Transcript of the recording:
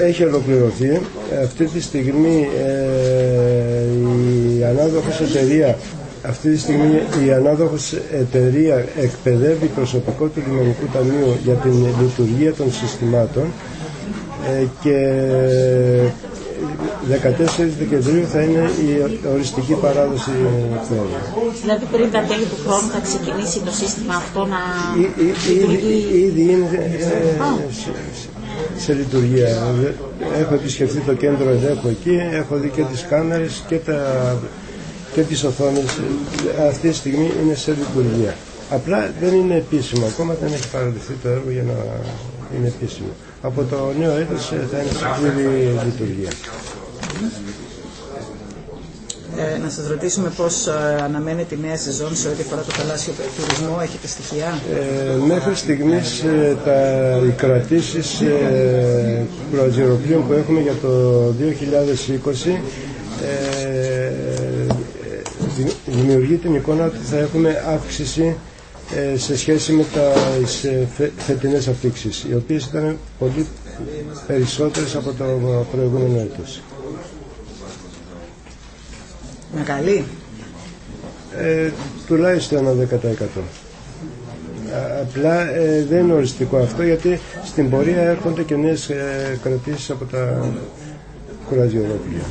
έχει ολοκληρωθεί. Αυτή τη στιγμή ε, η ανάδοχος εταιρεία αυτή τη στιγμή η ανάδοχος εταιρεία εκπαιδεύει προσωπικό του Λιμενικού Ταμείου για την λειτουργία των συστημάτων ε, και 14 Δεκεμβρίου θα είναι η οριστική παράδοση εκπαίδευση. Δηλαδή πριν τα τέλη του χρόνου θα ξεκινήσει το σύστημα αυτό να λειτουργεί; Ήδη είναι ε, σε λειτουργία. Έχω επισκεφθεί το κέντρο ΕΔΕΚΟ εκεί, έχω δει και τις κάμερες και, τα, και τις οθόνες. Αυτή τη στιγμή είναι σε λειτουργία. Απλά δεν είναι επίσημο, ακόμα δεν έχει παραδειχθεί το έργο για να είναι επίσημο. Από το νέο έτος θα είναι σε πλήρη λειτουργία. Ε, να σας ρωτήσουμε πώς ε, αναμένεται η νέα σεζόν σε ό,τι αφορά το θαλάσσιο τουρισμό. Έχετε στοιχεία; Ε, μέχρι στιγμής ε, τα, οι κρατήσεις ε, που έχουμε για το 2020 ε, δημιουργεί την εικόνα ότι θα έχουμε αύξηση σε σχέση με τα φε, φετινές αφήξεις, οι οποίες ήταν πολύ περισσότερες από το προηγούμενο έτος. Μεγάλη. Ε, τουλάχιστον ένα 10%. Απλά ε, δεν είναι οριστικό αυτό γιατί στην πορεία έρχονται και νέες ε, κρατήσεις από τα κουραζιοδόπλια.